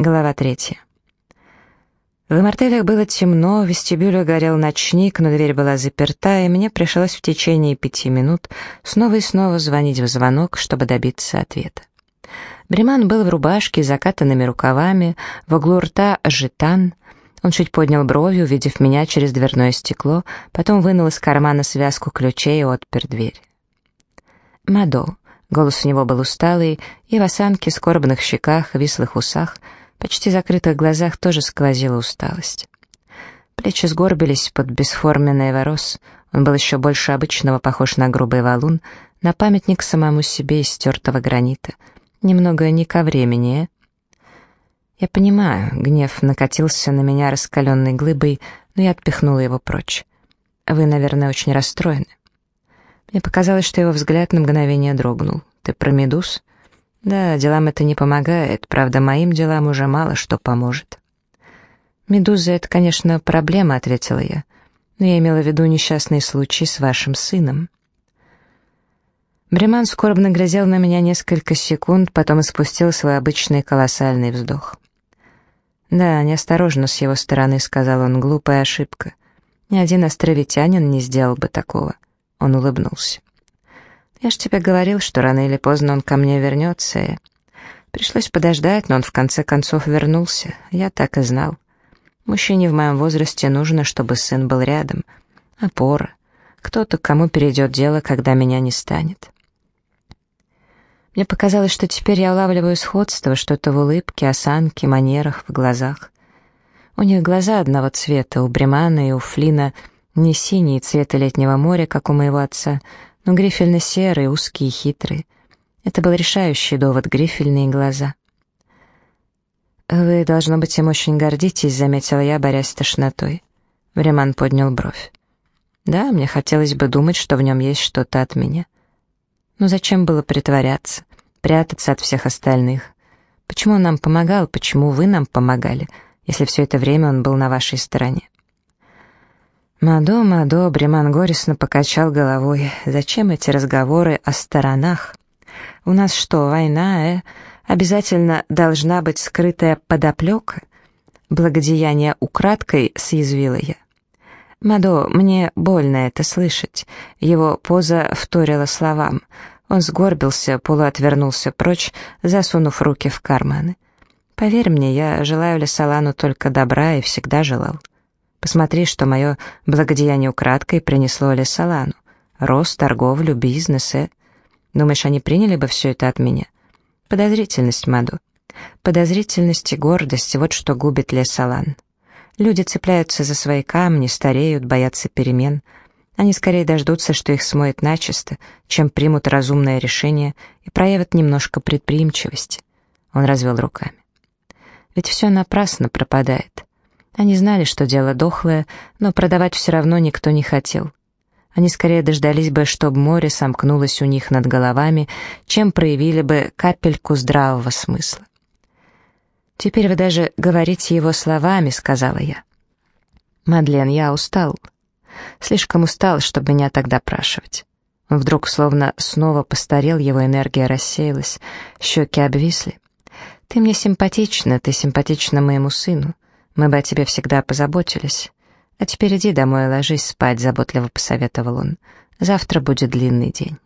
Глава третья. В мартелях было темно, в вестибюле горел ночник, но дверь была заперта, и мне пришлось в течение пяти минут снова и снова звонить в звонок, чтобы добиться ответа. Бреман был в рубашке с закатанными рукавами, в углу рта жетан. Он чуть поднял брови, увидев меня через дверное стекло, потом вынул из кармана связку ключей и отпер дверь. «Мадо». Голос у него был усталый, и в осанке, скорбных щеках, вислых усах — почти закрытых глазах тоже сквозила усталость. Плечи сгорбились под бесформенный ворос, он был еще больше обычного похож на грубый валун, на памятник самому себе из стертого гранита. Немного не ко времени, э? Я понимаю, гнев накатился на меня раскаленной глыбой, но я отпихнула его прочь. Вы, наверное, очень расстроены. Мне показалось, что его взгляд на мгновение дрогнул. Ты про медуз? Да, делам это не помогает, правда, моим делам уже мало что поможет. «Медуза — это, конечно, проблема», — ответила я. «Но я имела в виду несчастный случай с вашим сыном». Бреман скорбно глядел на меня несколько секунд, потом испустил свой обычный колоссальный вздох. «Да, неосторожно с его стороны», — сказал он, — «глупая ошибка. Ни один островитянин не сделал бы такого». Он улыбнулся. Я ж тебе говорил, что рано или поздно он ко мне вернется, и... Пришлось подождать, но он в конце концов вернулся. Я так и знал. Мужчине в моем возрасте нужно, чтобы сын был рядом. Опора. Кто-то, кому перейдет дело, когда меня не станет. Мне показалось, что теперь я улавливаю сходство, что-то в улыбке, осанке, манерах, в глазах. У них глаза одного цвета, у Бремана и у Флина не синий цвета летнего моря, как у моего отца, но грифельно-серые, узкие хитрые. Это был решающий довод, грифельные глаза. «Вы, должно быть, им очень гордитесь», — заметила я, борясь с тошнотой. Времан поднял бровь. «Да, мне хотелось бы думать, что в нем есть что-то от меня. Но зачем было притворяться, прятаться от всех остальных? Почему он нам помогал, почему вы нам помогали, если все это время он был на вашей стороне?» Мадо, Мадо, Бреман горестно покачал головой. Зачем эти разговоры о сторонах? У нас что, война, э? Обязательно должна быть скрытая подоплека? Благодеяние украдкой, съязвила я. Мадо, мне больно это слышать. Его поза вторила словам. Он сгорбился, полуотвернулся прочь, засунув руки в карманы. Поверь мне, я желаю Лесолану только добра и всегда желал. Посмотри, что мое благодеяние украдкой принесло Лесолану. Рост, торговлю, бизнесы. Думаешь, они приняли бы все это от меня? Подозрительность, Маду. Подозрительность и гордость — вот что губит Лесолан. Люди цепляются за свои камни, стареют, боятся перемен. Они скорее дождутся, что их смоет начисто, чем примут разумное решение и проявят немножко предприимчивости. Он развел руками. Ведь все напрасно пропадает. Они знали, что дело дохлое, но продавать все равно никто не хотел. Они скорее дождались бы, чтобы море сомкнулось у них над головами, чем проявили бы капельку здравого смысла. «Теперь вы даже говорите его словами», — сказала я. «Мадлен, я устал. Слишком устал, чтобы меня так допрашивать». Он вдруг словно снова постарел, его энергия рассеялась, щеки обвисли. «Ты мне симпатична, ты симпатична моему сыну. Мы бы о тебе всегда позаботились. А теперь иди домой и ложись спать», — заботливо посоветовал он. «Завтра будет длинный день».